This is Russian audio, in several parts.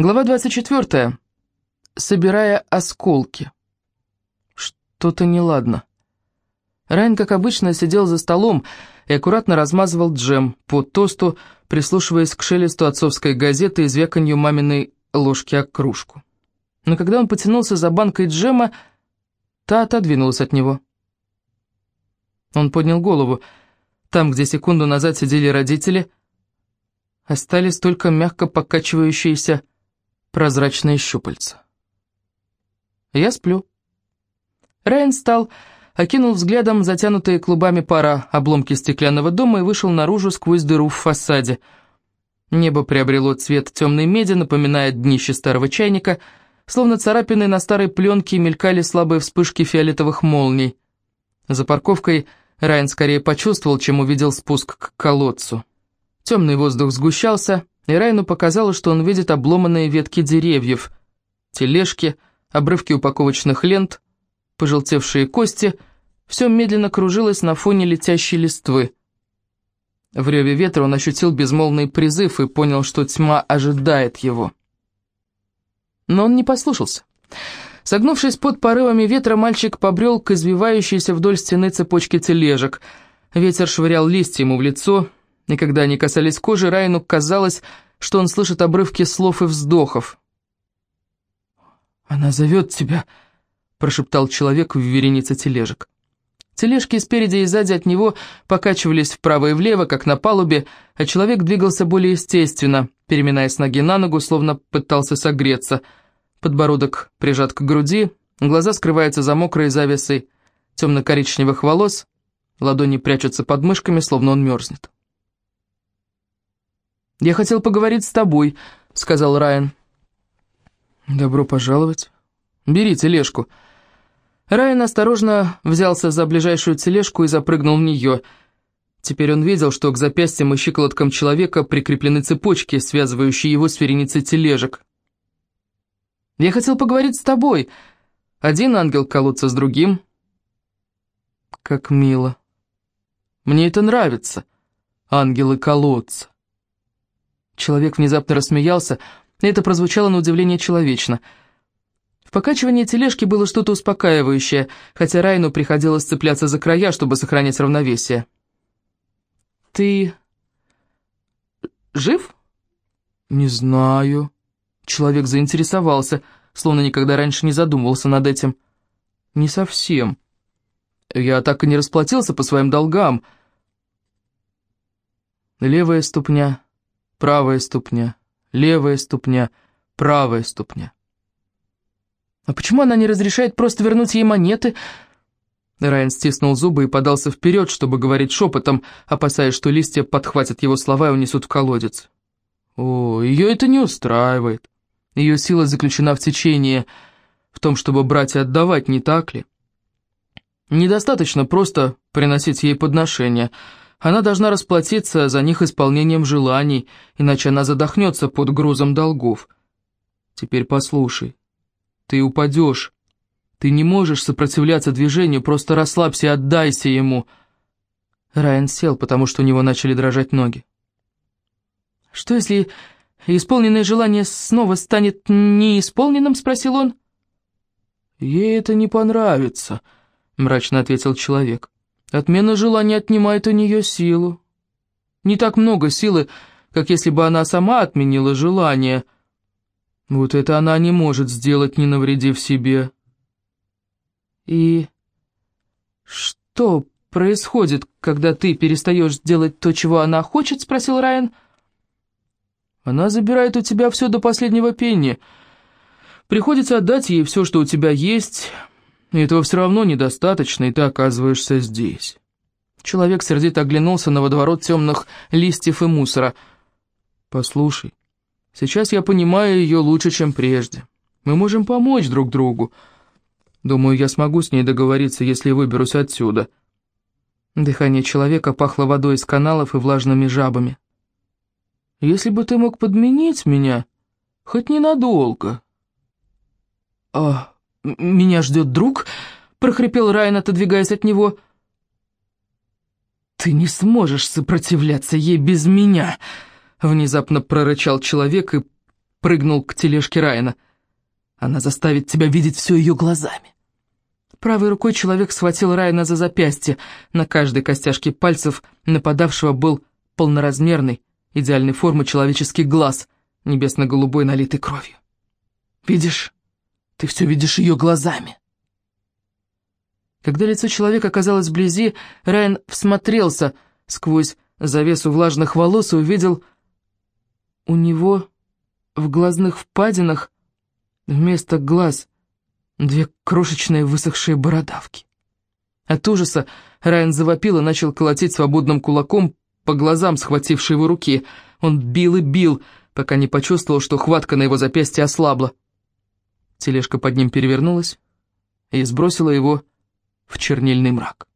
Глава 24. Собирая осколки. Что-то неладно. Райан, как обычно, сидел за столом и аккуратно размазывал джем по тосту, прислушиваясь к шелесту отцовской газеты и звяканью маминой ложки о кружку. Но когда он потянулся за банкой джема, та отодвинулась от него. Он поднял голову. Там, где секунду назад сидели родители, остались только мягко покачивающиеся прозрачные щупальца. Я сплю. Райан встал, окинул взглядом затянутые клубами пара обломки стеклянного дома и вышел наружу сквозь дыру в фасаде. Небо приобрело цвет темной меди, напоминая днище старого чайника, словно царапины на старой пленке мелькали слабые вспышки фиолетовых молний. За парковкой Райан скорее почувствовал, чем увидел спуск к колодцу. Темный воздух сгущался, и Райну показалось, что он видит обломанные ветки деревьев, тележки, обрывки упаковочных лент, пожелтевшие кости, все медленно кружилось на фоне летящей листвы. В реве ветра он ощутил безмолвный призыв и понял, что тьма ожидает его. Но он не послушался. Согнувшись под порывами ветра, мальчик побрел к извивающейся вдоль стены цепочке тележек. Ветер швырял листья ему в лицо, и когда они касались кожи, Райну казалось, что он слышит обрывки слов и вздохов. «Она зовет тебя», — прошептал человек в веренице тележек. Тележки спереди и сзади от него покачивались вправо и влево, как на палубе, а человек двигался более естественно, переминаясь ноги на ногу, словно пытался согреться. Подбородок прижат к груди, глаза скрываются за мокрой завесой темно-коричневых волос, ладони прячутся под мышками, словно он мерзнет. «Я хотел поговорить с тобой», — сказал Райан. «Добро пожаловать. Бери тележку». Райан осторожно взялся за ближайшую тележку и запрыгнул в нее. Теперь он видел, что к запястьям и щиколоткам человека прикреплены цепочки, связывающие его с вереницей тележек. «Я хотел поговорить с тобой. Один ангел колодца с другим». «Как мило. Мне это нравится. Ангелы колодца». Человек внезапно рассмеялся, и это прозвучало на удивление человечно. В покачивании тележки было что-то успокаивающее, хотя Райну приходилось цепляться за края, чтобы сохранять равновесие. «Ты... жив?» «Не знаю». Человек заинтересовался, словно никогда раньше не задумывался над этим. «Не совсем. Я так и не расплатился по своим долгам». Левая ступня правая ступня, левая ступня, правая ступня. А почему она не разрешает просто вернуть ей монеты? Райан стиснул зубы и подался вперед, чтобы говорить шепотом, опасаясь, что листья подхватят его слова и унесут в колодец. О, ее это не устраивает. Ее сила заключена в течении, в том, чтобы брать и отдавать, не так ли? Недостаточно просто приносить ей подношения — она должна расплатиться за них исполнением желаний, иначе она задохнется под грузом долгов. Теперь послушай. Ты упадешь. Ты не можешь сопротивляться движению, просто расслабься и отдайся ему. Райан сел, потому что у него начали дрожать ноги. «Что если исполненное желание снова станет неисполненным?» — спросил он. «Ей это не понравится», — мрачно ответил человек. Отмена желания отнимает у нее силу. Не так много силы, как если бы она сама отменила желание. Вот это она не может сделать, не навредив себе. И что происходит, когда ты перестаешь делать то, чего она хочет, спросил Райан. Она забирает у тебя все до последнего пенни. Приходится отдать ей все, что у тебя есть, и этого все равно недостаточно, и ты оказываешься здесь. Человек сердито оглянулся на водоворот темных листьев и мусора. «Послушай, сейчас я понимаю ее лучше, чем прежде. Мы можем помочь друг другу. Думаю, я смогу с ней договориться, если выберусь отсюда». Дыхание человека пахло водой из каналов и влажными жабами. «Если бы ты мог подменить меня, хоть ненадолго». «А, «Меня ждет друг?» — прохрипел Райан, отодвигаясь от него. «Ты не сможешь сопротивляться ей без меня!» — внезапно прорычал человек и прыгнул к тележке Райана. «Она заставит тебя видеть все ее глазами». Правой рукой человек схватил Райана за запястье. На каждой костяшке пальцев нападавшего был полноразмерный, идеальной формы человеческий глаз, небесно-голубой, налитый кровью. «Видишь? Ты все видишь ее глазами». Когда лицо человека оказалось вблизи, Райан всмотрелся сквозь завесу влажных волос и увидел у него в глазных впадинах вместо глаз две крошечные высохшие бородавки. От ужаса Райан завопил и начал колотить свободным кулаком по глазам, схватившей его руки. Он бил и бил, пока не почувствовал, что хватка на его запястье ослабла. Тележка под ним перевернулась и сбросила его в чернильный мрак.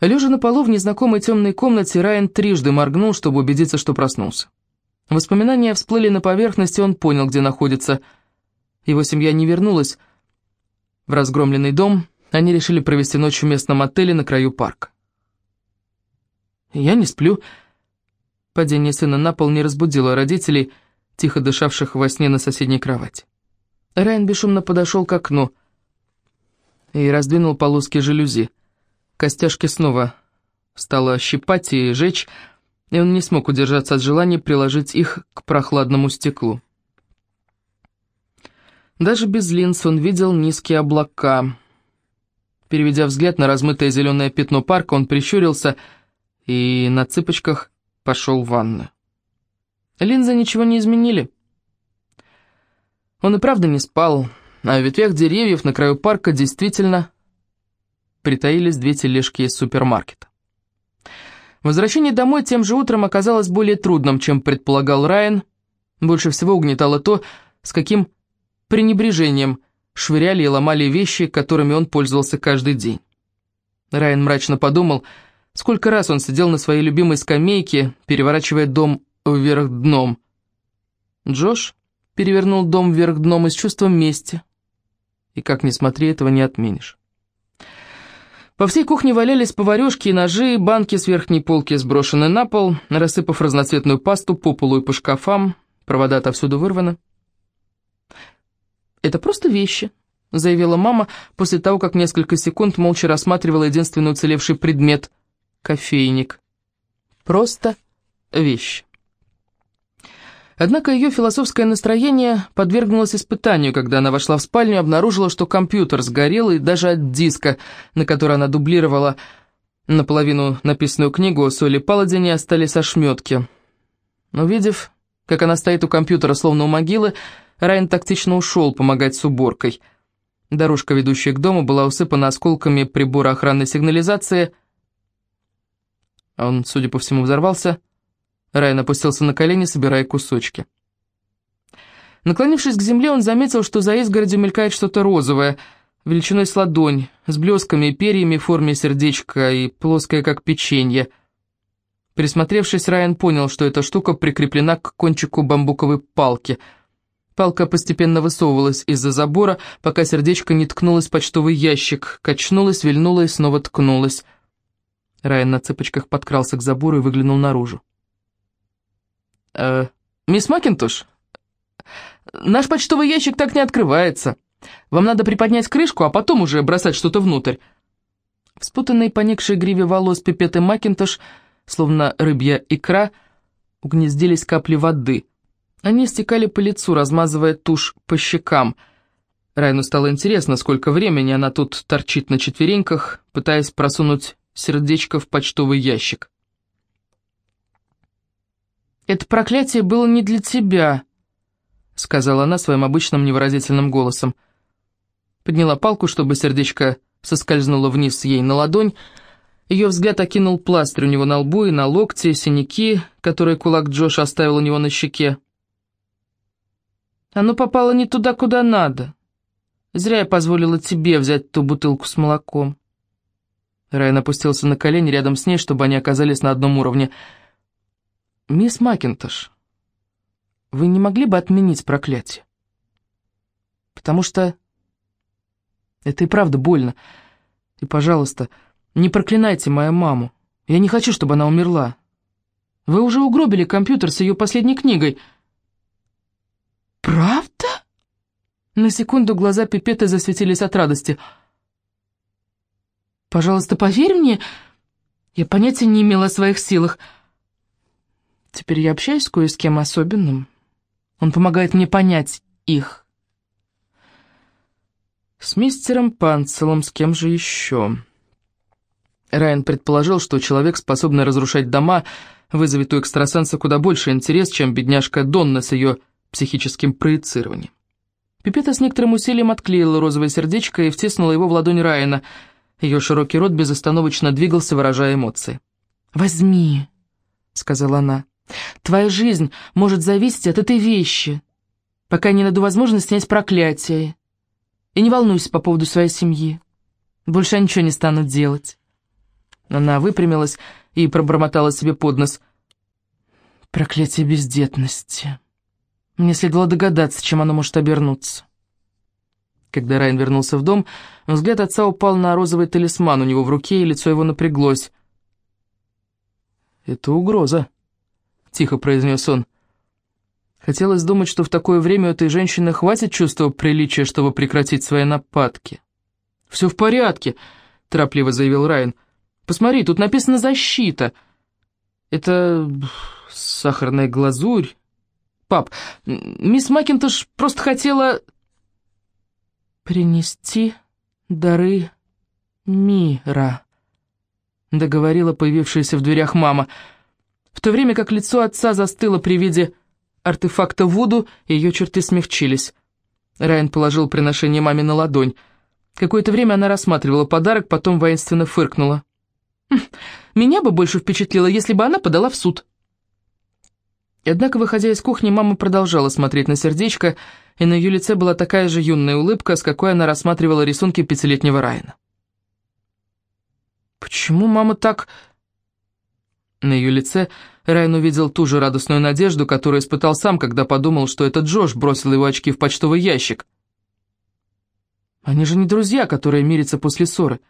Лежа на полу в незнакомой темной комнате, Райан трижды моргнул, чтобы убедиться, что проснулся. Воспоминания всплыли на поверхность, и он понял, где находится. Его семья не вернулась в разгромленный дом, они решили провести ночь в местном отеле на краю парка. «Я не сплю». Падение сына на пол не разбудило родителей, тихо дышавших во сне на соседней кровати. Райан бесшумно подошел к окну и раздвинул полоски жалюзи. Костяшки снова стало щипать и жечь, и он не смог удержаться от желания приложить их к прохладному стеклу. Даже без линз он видел низкие облака. Переведя взгляд на размытое зеленое пятно парка, он прищурился и на цыпочках пошел в ванную. Линзы ничего не изменили. Он и правда не спал, а в ветвях деревьев на краю парка действительно притаились две тележки из супермаркета. Возвращение домой тем же утром оказалось более трудным, чем предполагал Райан. Больше всего угнетало то, с каким пренебрежением швыряли и ломали вещи, которыми он пользовался каждый день. Райан мрачно подумал, сколько раз он сидел на своей любимой скамейке, переворачивая дом вверх дном. Джош перевернул дом вверх дном из чувства мести. И как ни смотри, этого не отменишь. По всей кухне валялись поварешки и ножи, банки с верхней полки сброшены на пол, рассыпав разноцветную пасту по полу и по шкафам, провода отовсюду вырваны. «Это просто вещи», — заявила мама после того, как несколько секунд молча рассматривала единственный уцелевший предмет — кофейник. «Просто вещи». Однако ее философское настроение подвергнулось испытанию, когда она вошла в спальню и обнаружила, что компьютер сгорел, и даже от диска, на который она дублировала наполовину написанную книгу о Соли Паладине, остались ошметки. Увидев, как она стоит у компьютера, словно у могилы, Райан тактично ушел помогать с уборкой. Дорожка, ведущая к дому, была усыпана осколками прибора охранной сигнализации. Он, судя по всему, взорвался, Райан опустился на колени, собирая кусочки. Наклонившись к земле, он заметил, что за изгородью мелькает что-то розовое, величиной с ладонь, с блесками и перьями в форме сердечка и плоское, как печенье. Присмотревшись, Райан понял, что эта штука прикреплена к кончику бамбуковой палки. Палка постепенно высовывалась из-за забора, пока сердечко не ткнулось в почтовый ящик, качнулось, вильнуло и снова ткнулось. Райан на цыпочках подкрался к забору и выглянул наружу. «Э, «Мисс Макинтош, наш почтовый ящик так не открывается. Вам надо приподнять крышку, а потом уже бросать что-то внутрь». В спутанной поникшей гриве волос пипеты Макинтош, словно рыбья икра, угнездились капли воды. Они стекали по лицу, размазывая тушь по щекам. Райну стало интересно, сколько времени она тут торчит на четвереньках, пытаясь просунуть сердечко в почтовый ящик. «Это проклятие было не для тебя», — сказала она своим обычным невыразительным голосом. Подняла палку, чтобы сердечко соскользнуло вниз ей на ладонь. Ее взгляд окинул пластырь у него на лбу и на локте, синяки, которые кулак Джоша оставил у него на щеке. «Оно попало не туда, куда надо. Зря я позволила тебе взять ту бутылку с молоком». Райан опустился на колени рядом с ней, чтобы они оказались на одном уровне — «Мисс Макинтош, вы не могли бы отменить проклятие? Потому что это и правда больно. И, пожалуйста, не проклинайте мою маму. Я не хочу, чтобы она умерла. Вы уже угробили компьютер с ее последней книгой». «Правда?» На секунду глаза Пипеты засветились от радости. «Пожалуйста, поверь мне, я понятия не имела о своих силах. Теперь я общаюсь с кое с кем особенным. Он помогает мне понять их». С мистером Панцелом, с кем же еще? Райан предположил, что человек, способный разрушать дома, вызовет у экстрасенса куда больше интерес, чем бедняжка Донна с ее психическим проецированием. Пипета с некоторым усилием отклеила розовое сердечко и втиснула его в ладонь Райана. Ее широкий рот безостановочно двигался, выражая эмоции. «Возьми», — сказала она. «Твоя жизнь может зависеть от этой вещи, пока не найду возможность снять проклятие. И не волнуйся по поводу своей семьи. Больше ничего не стану делать». Она выпрямилась и пробормотала себе под нос. «Проклятие бездетности. Мне следовало догадаться, чем оно может обернуться». Когда Райан вернулся в дом, взгляд отца упал на розовый талисман у него в руке, и лицо его напряглось. «Это угроза», — тихо произнес он. Хотелось думать, что в такое время у этой женщины хватит чувства приличия, чтобы прекратить свои нападки. «Все в порядке», — торопливо заявил Райан. Посмотри, тут написано «защита». Это сахарная глазурь. Пап, мисс Макинтош просто хотела... «Принести дары мира», — договорила появившаяся в дверях мама. В то время как лицо отца застыло при виде артефакта Вуду, ее черты смягчились. Райан положил приношение маме на ладонь. Какое-то время она рассматривала подарок, потом воинственно фыркнула. Меня бы больше впечатлило, если бы она подала в суд. Однако, выходя из кухни, мама продолжала смотреть на сердечко, и на ее лице была такая же юная улыбка, с какой она рассматривала рисунки пятилетнего Райана. «Почему мама так...» На ее лице Райан увидел ту же радостную надежду, которую испытал сам, когда подумал, что это Джош бросил его очки в почтовый ящик. «Они же не друзья, которые мирятся после ссоры».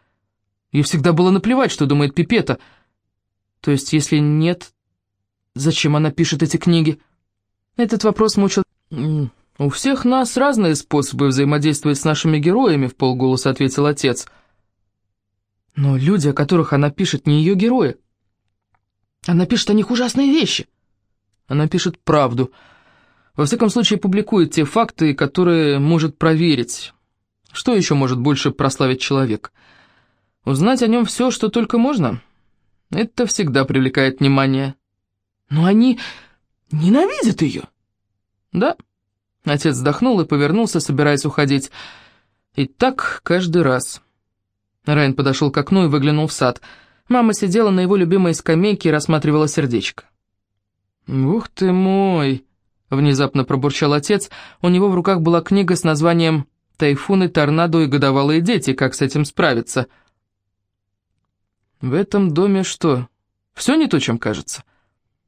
Ей всегда было наплевать, что думает Пипета. То есть, если нет, зачем она пишет эти книги? Этот вопрос мучил... «У всех нас разные способы взаимодействовать с нашими героями», — в полголоса ответил отец. «Но люди, о которых она пишет, не ее герои. Она пишет о них ужасные вещи. Она пишет правду. Во всяком случае, публикует те факты, которые может проверить. Что еще может больше прославить человек?» Узнать о нем все, что только можно, это всегда привлекает внимание. Но они ненавидят ее. Да. Отец вздохнул и повернулся, собираясь уходить. И так каждый раз. Райан подошел к окну и выглянул в сад. Мама сидела на его любимой скамейке и рассматривала сердечко. «Ух ты мой!» — внезапно пробурчал отец. У него в руках была книга с названием «Тайфуны, торнадо и годовалые дети. Как с этим справиться?» В этом доме что, все не то, чем кажется?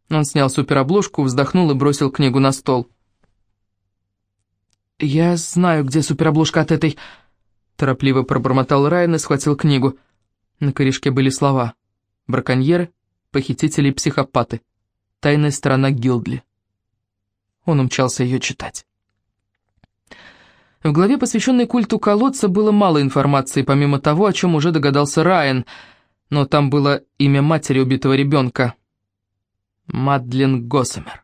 Он снял суперобложку, вздохнул и бросил книгу на стол. «Я знаю, где суперобложка от этой...» Торопливо пробормотал Райан и схватил книгу. На корешке были слова. «Браконьеры, похитители и психопаты. Тайная сторона Гилдли». Он умчался ее читать. В главе, посвященной культу колодца, было мало информации, помимо того, о чем уже догадался Райан — но там было имя матери убитого ребенка. Мадлен Госсамер.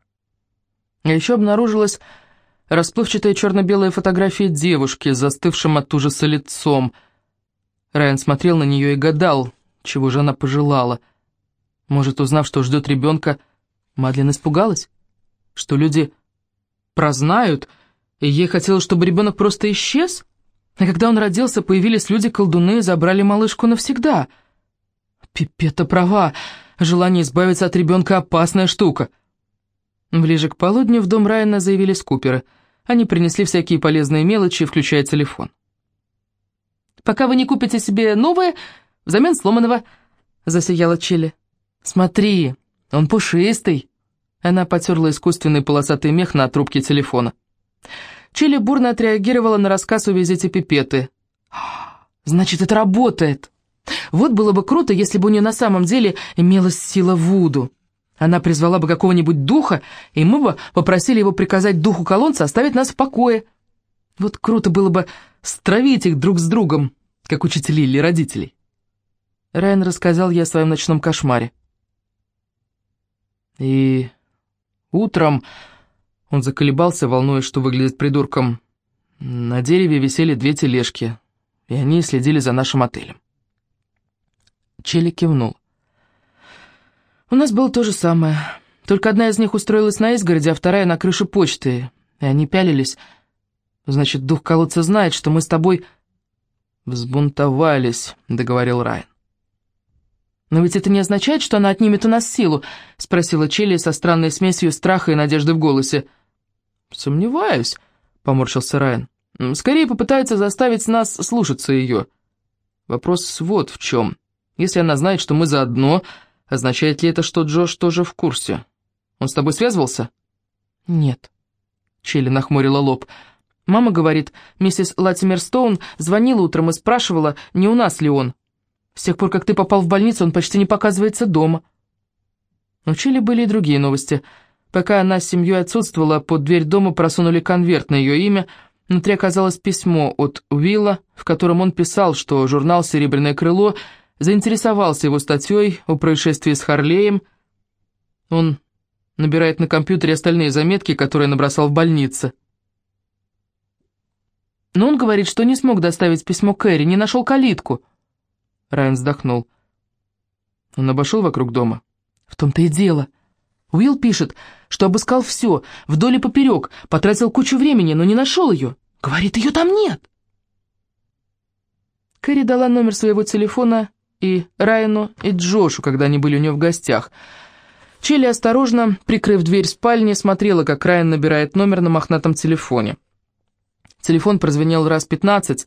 А еще обнаружилась расплывчатая черно-белая фотография девушки с застывшим от ужаса лицом. Райан смотрел на нее и гадал, чего же она пожелала. Может, узнав, что ждет ребенка, Мадлен испугалась? Что люди прознают, и ей хотелось, чтобы ребенок просто исчез? А когда он родился, появились люди-колдуны и забрали малышку навсегда — Пипета права, желание избавиться от ребенка опасная штука. Ближе к полудню в дом Райана заявились Куперы. Они принесли всякие полезные мелочи, включая телефон. «Пока вы не купите себе новое, взамен сломанного», — засияла Чили. «Смотри, он пушистый». Она потерла искусственный полосатый мех на трубке телефона. Чили бурно отреагировала на рассказ о визите Пипеты. «Значит, это работает!» Вот было бы круто, если бы у нее на самом деле имелась сила Вуду. Она призвала бы какого-нибудь духа, и мы бы попросили его приказать духу колонца оставить нас в покое. Вот круто было бы стравить их друг с другом, как учителей или родителей. Райан рассказал ей о своем ночном кошмаре. И утром он заколебался, волнуясь, что выглядит придурком. На дереве висели две тележки, и они следили за нашим отелем. Челли кивнул. «У нас было то же самое. Только одна из них устроилась на изгороде, а вторая на крыше почты, и они пялились. Значит, дух колодца знает, что мы с тобой...» «Взбунтовались», — договорил Райан. «Но ведь это не означает, что она отнимет у нас силу?» — спросила Челли со странной смесью страха и надежды в голосе. «Сомневаюсь», — поморщился Райан. «Скорее попытается заставить нас слушаться ее. Вопрос вот в чем. Если она знает, что мы заодно, означает ли это, что Джош тоже в курсе? Он с тобой связывался?» «Нет», — Челли нахмурила лоб. «Мама говорит, миссис Латимер Стоун звонила утром и спрашивала, не у нас ли он». С тех пор, как ты попал в больницу, он почти не показывается дома. У Чили были и другие новости. Пока она с семьей отсутствовала, под дверь дома просунули конверт на ее имя. Внутри оказалось письмо от Уилла, в котором он писал, что журнал «Серебряное крыло» заинтересовался его статьей о происшествии с Харлеем. Он набирает на компьютере остальные заметки, которые набросал в больнице. Но он говорит, что не смог доставить письмо Кэрри, не нашел калитку. Райан вздохнул. Он обошел вокруг дома. В том-то и дело. Уилл пишет, что обыскал все, вдоль и поперек, потратил кучу времени, но не нашел ее. Говорит, ее там нет. Кэрри дала номер своего телефона и Райану, и Джошу, когда они были у нее в гостях. Челли осторожно, прикрыв дверь спальни, смотрела, как Райан набирает номер на мохнатом телефоне. Телефон прозвенел раз пятнадцать,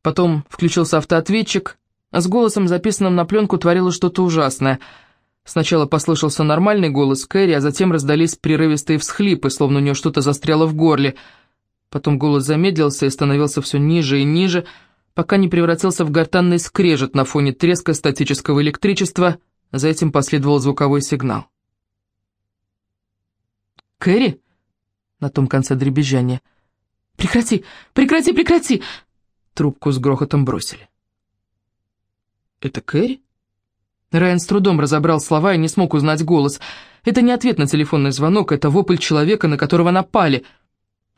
потом включился автоответчик, а с голосом, записанным на пленку, творилось что-то ужасное. Сначала послышался нормальный голос Кэрри, а затем раздались прерывистые всхлипы, словно у нее что-то застряло в горле. Потом голос замедлился и становился все ниже и ниже, пока не превратился в гортанный скрежет на фоне треска статического электричества, за этим последовал звуковой сигнал. «Кэрри?» На том конце дребезжания. «Прекрати! Прекрати! Прекрати!» Трубку с грохотом бросили. «Это Кэрри?» Райан с трудом разобрал слова и не смог узнать голос. Это не ответ на телефонный звонок, это вопль человека, на которого напали.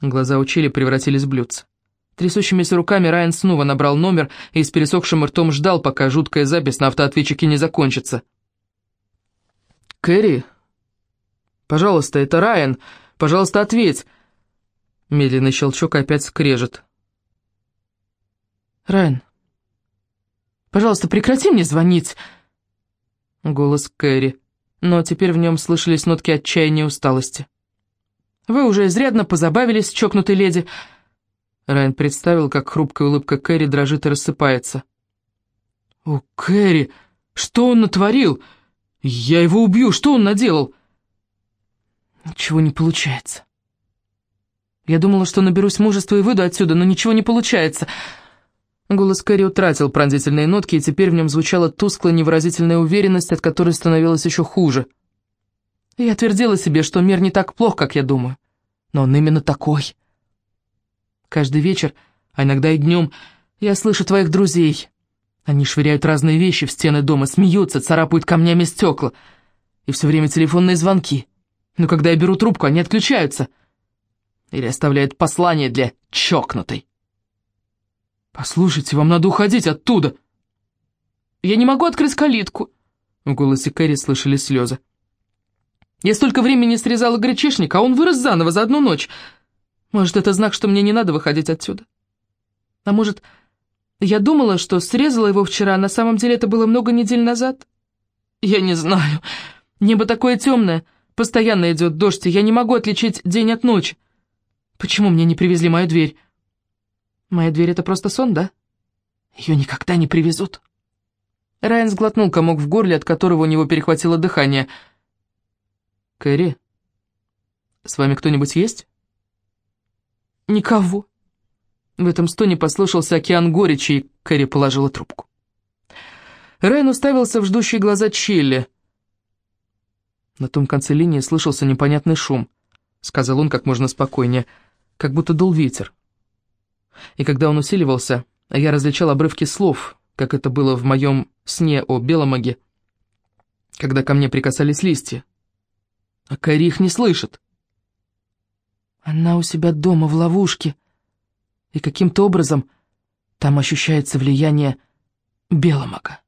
Глаза у превратились в блюдца. Трясущимися руками Райан снова набрал номер и с пересохшим ртом ждал, пока жуткая запись на автоответчике не закончится. «Кэрри? Пожалуйста, это Райан. Пожалуйста, ответь!» Медленный щелчок опять скрежет. «Райан, Пожалуйста, прекрати мне звонить!» Голос Кэрри, но теперь в нем слышались нотки отчаяния и усталости. «Вы уже изрядно позабавились, чокнутой леди!» Райан представил, как хрупкая улыбка Кэрри дрожит и рассыпается. «О, Кэрри, что он натворил? Я его убью, что он наделал?» «Ничего не получается. Я думала, что наберусь мужества и выйду отсюда, но ничего не получается. Голос Кэрри утратил пронзительные нотки, и теперь в нем звучала тусклая невыразительная уверенность, от которой становилось еще хуже. Я твердила себе, что мир не так плох, как я думаю, но он именно такой. Каждый вечер, а иногда и днем, я слышу твоих друзей. Они швыряют разные вещи в стены дома, смеются, царапают камнями стекла. И все время телефонные звонки. Но когда я беру трубку, они отключаются. Или оставляют послание для чокнутой. «Послушайте, вам надо уходить оттуда!» «Я не могу открыть калитку!» В голосе Кэрри слышали слезы. «Я столько времени срезала гречишник, а он вырос заново за одну ночь. Может, это знак, что мне не надо выходить отсюда? А может, я думала, что срезала его вчера, а на самом деле это было много недель назад? Я не знаю. Небо такое темное, постоянно идет дождь, и я не могу отличить день от ночи. Почему мне не привезли мою дверь?» Моя дверь — это просто сон, да? Ее никогда не привезут. Райан сглотнул комок в горле, от которого у него перехватило дыхание. «Кэрри, с вами кто-нибудь есть?» «Никого». В этом стоне послышался океан горечи, и Кэрри положила трубку. Райан уставился в ждущие глаза Чилли. На том конце линии слышался непонятный шум, сказал он как можно спокойнее, как будто дул ветер. И когда он усиливался, я различал обрывки слов, как это было в моем сне о Беломаге, когда ко мне прикасались листья. А Кэрри их не слышит. Она у себя дома в ловушке, и каким-то образом там ощущается влияние Беломага.